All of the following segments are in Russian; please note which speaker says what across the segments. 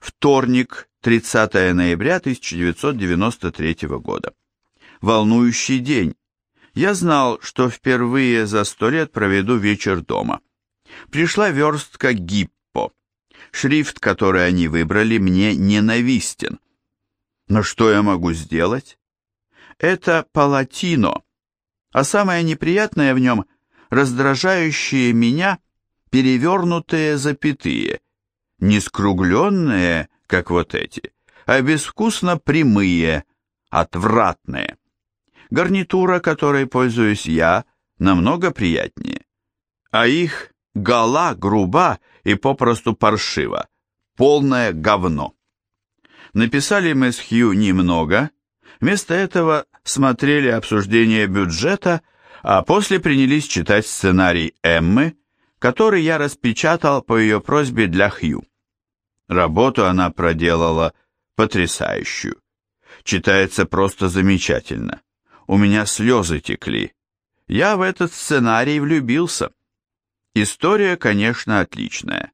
Speaker 1: Вторник, 30 ноября 1993 года. Волнующий день. Я знал, что впервые за сто лет проведу вечер дома. Пришла верстка Гиппо. Шрифт, который они выбрали, мне ненавистен. Но что я могу сделать? Это палатино, а самое неприятное в нем – раздражающие меня перевернутые запятые, не скругленные, как вот эти, а безвкусно прямые, отвратные. Гарнитура, которой пользуюсь я, намного приятнее, а их гола груба и попросту паршива, полное говно. Написали мы с Хью немного, вместо этого смотрели обсуждение бюджета, а после принялись читать сценарий Эммы, который я распечатал по ее просьбе для Хью. Работу она проделала потрясающую. Читается просто замечательно. У меня слезы текли. Я в этот сценарий влюбился. История, конечно, отличная.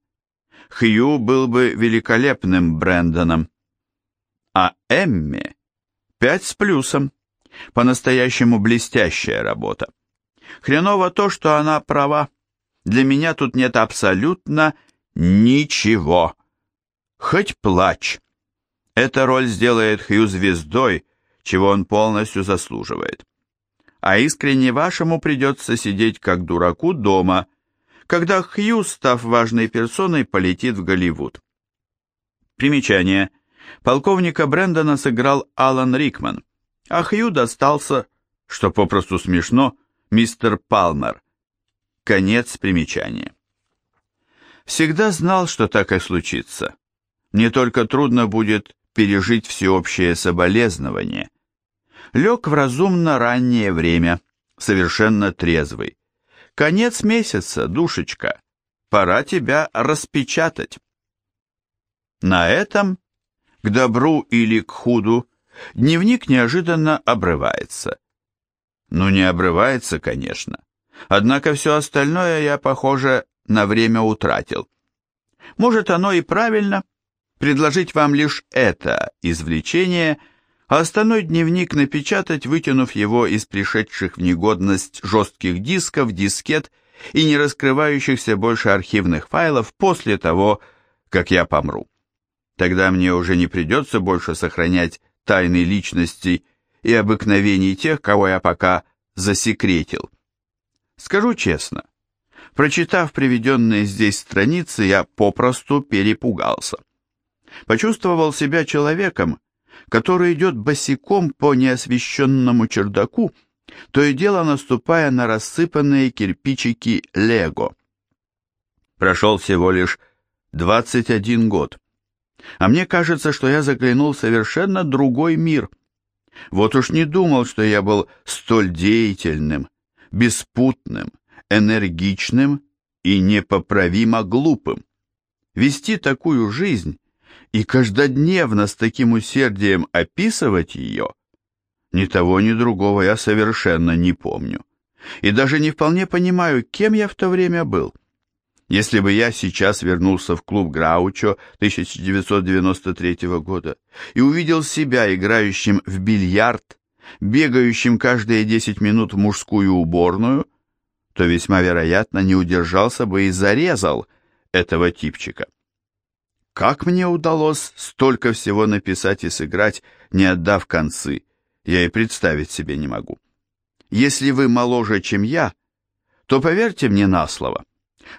Speaker 1: Хью был бы великолепным Брэндоном. А Эмме пять с плюсом. По-настоящему блестящая работа. Хреново то, что она права. Для меня тут нет абсолютно ничего. Хоть плачь. Эта роль сделает Хью звездой, чего он полностью заслуживает. А искренне вашему придется сидеть как дураку дома, когда Хью, став важной персоной, полетит в Голливуд. Примечание. Полковника Брэндона сыграл Алан Рикман, а Хью достался, что попросту смешно, мистер Палмер. Конец примечания. Всегда знал, что так и случится. Мне только трудно будет пережить всеобщее соболезнование. Лег в разумно раннее время, совершенно трезвый. Конец месяца, душечка, пора тебя распечатать. На этом, к добру или к худу, дневник неожиданно обрывается. Ну, не обрывается, конечно. Однако все остальное я, похоже, на время утратил. Может, оно и правильно — предложить вам лишь это извлечение, а остальной дневник напечатать, вытянув его из пришедших в негодность жестких дисков, дискет и не раскрывающихся больше архивных файлов после того, как я помру. Тогда мне уже не придется больше сохранять тайны личностей и обыкновений тех, кого я пока засекретил. Скажу честно, прочитав приведенные здесь страницы, я попросту перепугался почувствовал себя человеком, который идет босиком по неосвещенному чердаку, то и дело наступая на рассыпанные кирпичики Лего. Прошел всего лишь 21 год, а мне кажется, что я заглянул в совершенно другой мир. Вот уж не думал, что я был столь деятельным, беспутным, энергичным и непоправимо глупым. Вести такую жизнь и каждодневно с таким усердием описывать ее, ни того, ни другого я совершенно не помню. И даже не вполне понимаю, кем я в то время был. Если бы я сейчас вернулся в клуб Граучо 1993 года и увидел себя играющим в бильярд, бегающим каждые 10 минут в мужскую уборную, то весьма вероятно не удержался бы и зарезал этого типчика. Как мне удалось столько всего написать и сыграть, не отдав концы, я и представить себе не могу. Если вы моложе, чем я, то поверьте мне на слово.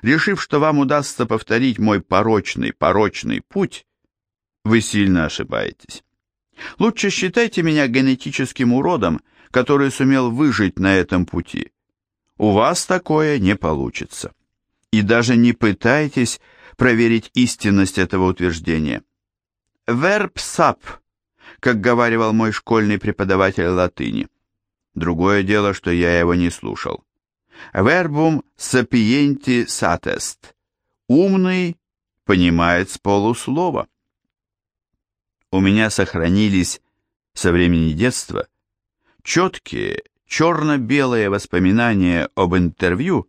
Speaker 1: Решив, что вам удастся повторить мой порочный, порочный путь, вы сильно ошибаетесь. Лучше считайте меня генетическим уродом, который сумел выжить на этом пути. У вас такое не получится. И даже не пытайтесь проверить истинность этого утверждения. «Верб сап», как говаривал мой школьный преподаватель латыни. Другое дело, что я его не слушал. «Вербум сапиенти сатест». «Умный понимает с полуслова». У меня сохранились со времени детства четкие черно-белые воспоминания об интервью,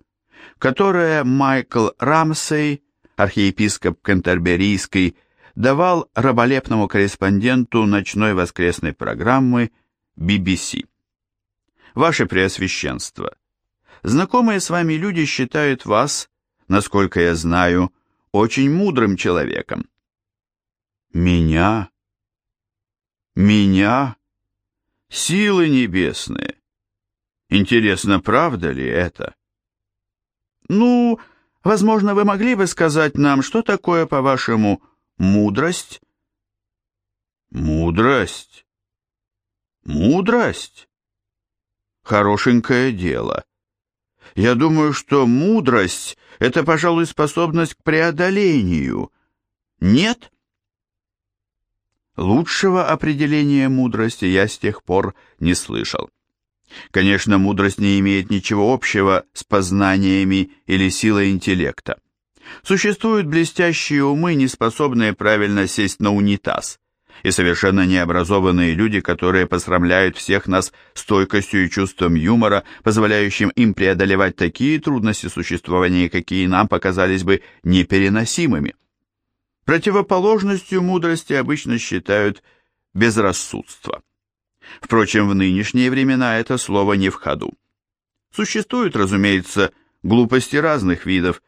Speaker 1: которое Майкл Рамсей архиепископ Кентерберийский, давал раболепному корреспонденту ночной воскресной программы BBC. Ваше Преосвященство, знакомые с вами люди считают вас, насколько я знаю, очень мудрым человеком. Меня? Меня? Силы небесные! Интересно, правда ли это? Ну, возможно, вы могли бы сказать нам, что такое, по-вашему, мудрость? Мудрость? Мудрость? Хорошенькое дело. Я думаю, что мудрость — это, пожалуй, способность к преодолению. Нет? Лучшего определения мудрости я с тех пор не слышал. Конечно, мудрость не имеет ничего общего с познаниями или силой интеллекта. Существуют блестящие умы, не способные правильно сесть на унитаз, и совершенно необразованные люди, которые посрамляют всех нас стойкостью и чувством юмора, позволяющим им преодолевать такие трудности существования, какие нам показались бы непереносимыми. Противоположностью мудрости обычно считают безрассудство. Впрочем, в нынешние времена это слово не в ходу. Существуют, разумеется, глупости разных видов.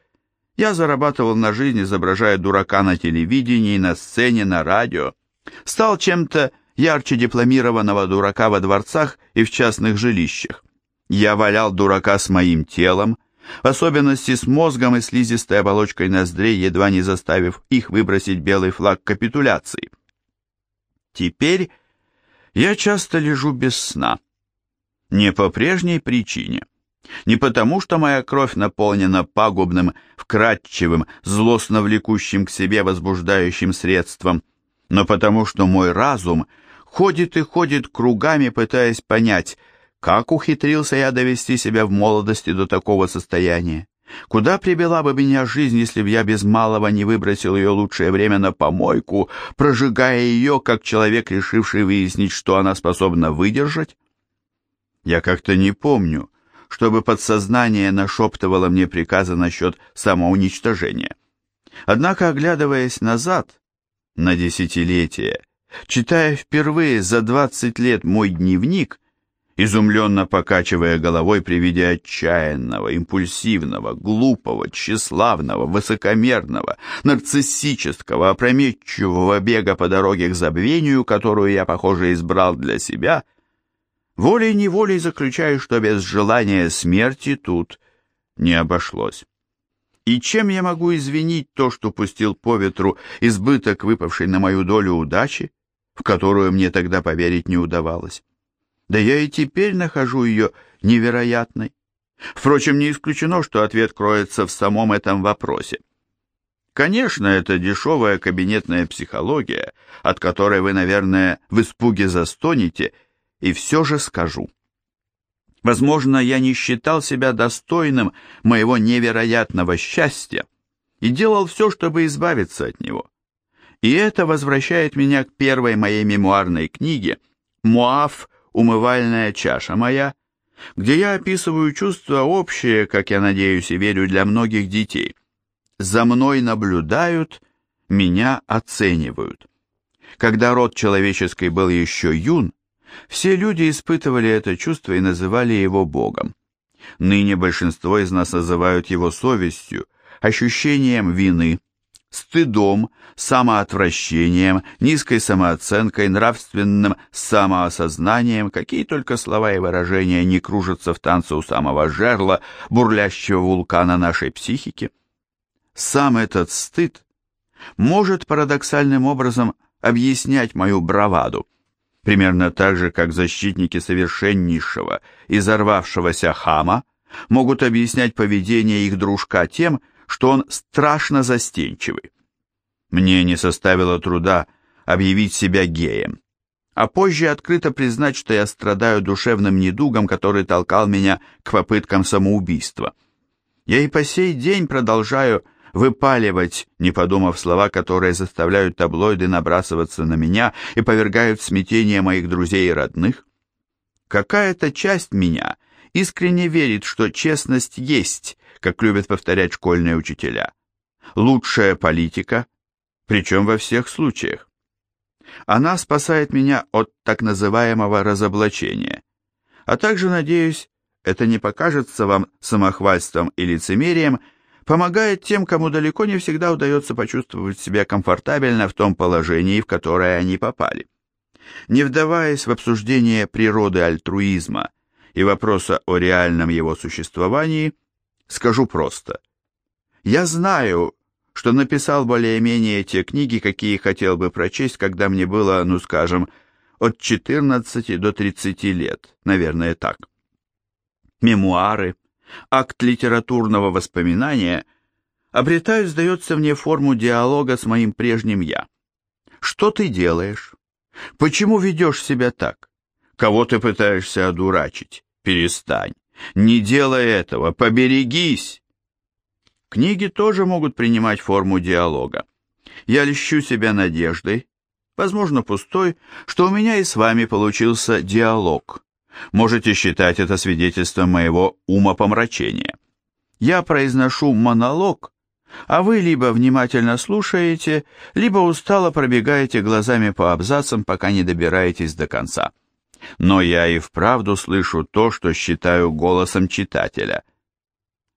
Speaker 1: Я зарабатывал на жизнь, изображая дурака на телевидении, на сцене, на радио. Стал чем-то ярче дипломированного дурака во дворцах и в частных жилищах. Я валял дурака с моим телом, в особенности с мозгом и слизистой оболочкой ноздрей, едва не заставив их выбросить белый флаг капитуляции. Теперь я часто лежу без сна. Не по прежней причине. Не потому, что моя кровь наполнена пагубным, вкрадчивым, злостно влекущим к себе возбуждающим средством, но потому, что мой разум ходит и ходит кругами, пытаясь понять, как ухитрился я довести себя в молодости до такого состояния. Куда привела бы меня жизнь, если бы я без малого не выбросил ее лучшее время на помойку, прожигая ее, как человек, решивший выяснить, что она способна выдержать? Я как-то не помню, чтобы подсознание нашептывало мне приказы насчет самоуничтожения. Однако, оглядываясь назад, на десятилетия, читая впервые за двадцать лет мой дневник, изумленно покачивая головой при виде отчаянного, импульсивного, глупого, тщеславного, высокомерного, нарциссического, опрометчивого бега по дороге к забвению, которую я, похоже, избрал для себя, волей-неволей заключаю, что без желания смерти тут не обошлось. И чем я могу извинить то, что пустил по ветру избыток выпавшей на мою долю удачи, в которую мне тогда поверить не удавалось? Да я и теперь нахожу ее невероятной. Впрочем, не исключено, что ответ кроется в самом этом вопросе. Конечно, это дешевая кабинетная психология, от которой вы, наверное, в испуге застонете, и все же скажу. Возможно, я не считал себя достойным моего невероятного счастья и делал все, чтобы избавиться от него. И это возвращает меня к первой моей мемуарной книге «Муаф умывальная чаша моя, где я описываю чувства общие, как я надеюсь и верю, для многих детей. За мной наблюдают, меня оценивают. Когда род человеческий был еще юн, все люди испытывали это чувство и называли его Богом. Ныне большинство из нас называют его совестью, ощущением вины, стыдом, самоотвращением, низкой самооценкой, нравственным самоосознанием, какие только слова и выражения не кружатся в танце у самого жерла, бурлящего вулкана нашей психики. Сам этот стыд может парадоксальным образом объяснять мою браваду, примерно так же, как защитники совершеннейшего и взорвавшегося хама могут объяснять поведение их дружка тем, что он страшно застенчивый. Мне не составило труда объявить себя геем, а позже открыто признать, что я страдаю душевным недугом, который толкал меня к попыткам самоубийства. Я и по сей день продолжаю выпаливать, не подумав слова, которые заставляют таблоиды набрасываться на меня и повергают в смятение моих друзей и родных. Какая-то часть меня искренне верит, что честность есть, как любят повторять школьные учителя. Лучшая политика, причем во всех случаях. Она спасает меня от так называемого разоблачения, а также, надеюсь, это не покажется вам самохвальством и лицемерием, помогает тем, кому далеко не всегда удается почувствовать себя комфортабельно в том положении, в которое они попали. Не вдаваясь в обсуждение природы альтруизма и вопроса о реальном его существовании, скажу просто. Я знаю, что написал более-менее те книги, какие хотел бы прочесть, когда мне было, ну скажем, от 14 до 30 лет, наверное, так. Мемуары, акт литературного воспоминания обретают, сдается мне, форму диалога с моим прежним «я». Что ты делаешь? Почему ведешь себя так? Кого ты пытаешься одурачить? Перестань. Не делай этого, поберегись. Книги тоже могут принимать форму диалога. Я льщу себя надеждой, возможно пустой, что у меня и с вами получился диалог. Можете считать это свидетельством моего умопомрачения. Я произношу монолог, а вы либо внимательно слушаете, либо устало пробегаете глазами по абзацам, пока не добираетесь до конца. Но я и вправду слышу то, что считаю голосом читателя.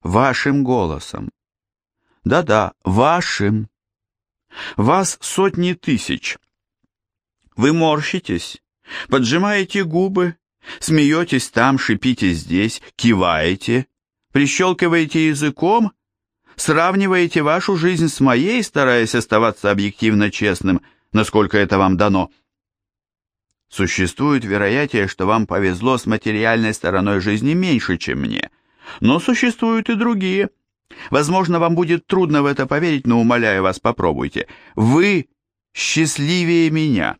Speaker 1: Вашим голосом. Да-да, вашим. Вас сотни тысяч. Вы морщитесь, поджимаете губы, смеетесь там, шипите здесь, киваете, прищелкиваете языком, сравниваете вашу жизнь с моей, стараясь оставаться объективно честным, насколько это вам дано. Существует вероятие, что вам повезло с материальной стороной жизни меньше, чем мне, но существуют и другие – Возможно, вам будет трудно в это поверить, но умоляю вас, попробуйте. Вы счастливее меня,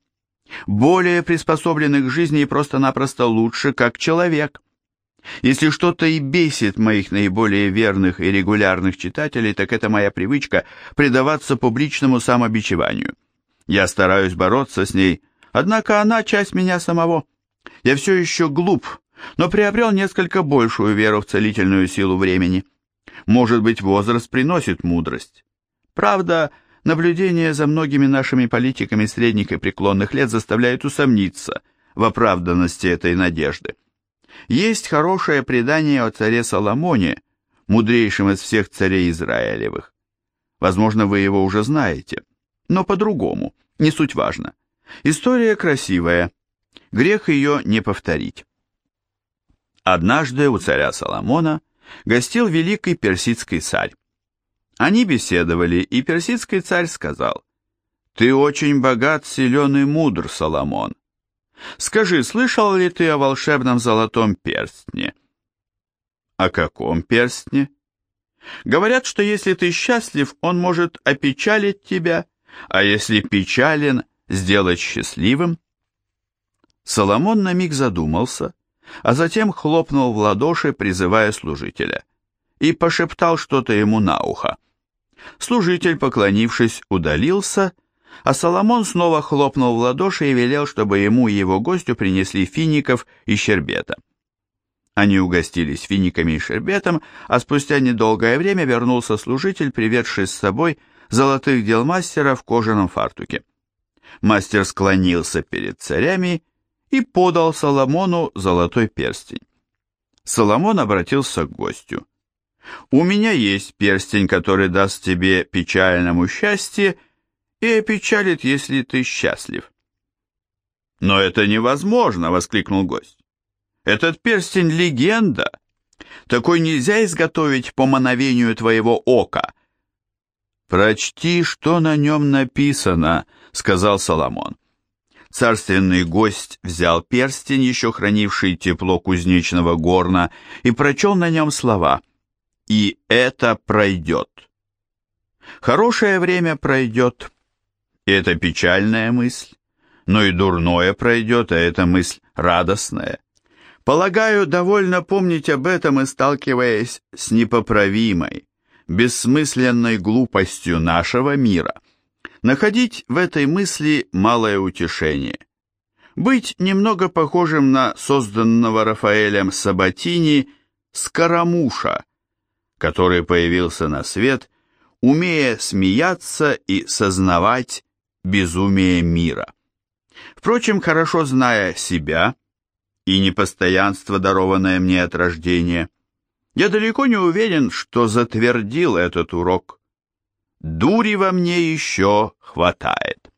Speaker 1: более приспособлены к жизни и просто-напросто лучше, как человек. Если что-то и бесит моих наиболее верных и регулярных читателей, так это моя привычка предаваться публичному самобичеванию. Я стараюсь бороться с ней, однако она часть меня самого. Я все еще глуп, но приобрел несколько большую веру в целительную силу времени. Может быть, возраст приносит мудрость. Правда, наблюдение за многими нашими политиками средних и преклонных лет заставляет усомниться в оправданности этой надежды. Есть хорошее предание о царе Соломоне, мудрейшем из всех царей Израилевых. Возможно, вы его уже знаете, но по-другому, не суть важно. История красивая, грех ее не повторить. Однажды у царя Соломона – гостил великий персидский царь. Они беседовали, и персидский царь сказал, «Ты очень богат, силен и мудр, Соломон. Скажи, слышал ли ты о волшебном золотом перстне?» «О каком перстне?» «Говорят, что если ты счастлив, он может опечалить тебя, а если печален, сделать счастливым». Соломон на миг задумался, а затем хлопнул в ладоши, призывая служителя, и пошептал что-то ему на ухо. Служитель, поклонившись, удалился, а Соломон снова хлопнул в ладоши и велел, чтобы ему и его гостю принесли фиников и щербета. Они угостились финиками и щербетом, а спустя недолгое время вернулся служитель, приведший с собой золотых дел мастера в кожаном фартуке. Мастер склонился перед царями и подал Соломону золотой перстень. Соломон обратился к гостю. «У меня есть перстень, который даст тебе печальному счастье и опечалит, если ты счастлив». «Но это невозможно!» — воскликнул гость. «Этот перстень — легенда. Такой нельзя изготовить по мановению твоего ока». «Прочти, что на нем написано», — сказал Соломон. Царственный гость взял перстень, еще хранивший тепло кузнечного горна, и прочел на нем слова «И это пройдет». Хорошее время пройдет, это печальная мысль, но и дурное пройдет, а эта мысль радостная. Полагаю, довольно помнить об этом и сталкиваясь с непоправимой, бессмысленной глупостью нашего мира – находить в этой мысли малое утешение. Быть немного похожим на созданного Рафаэлем Сабатини Скоромуша, который появился на свет, умея смеяться и сознавать безумие мира. Впрочем, хорошо зная себя и непостоянство, дарованное мне от рождения, я далеко не уверен, что затвердил этот урок. Дури во мне еще хватает.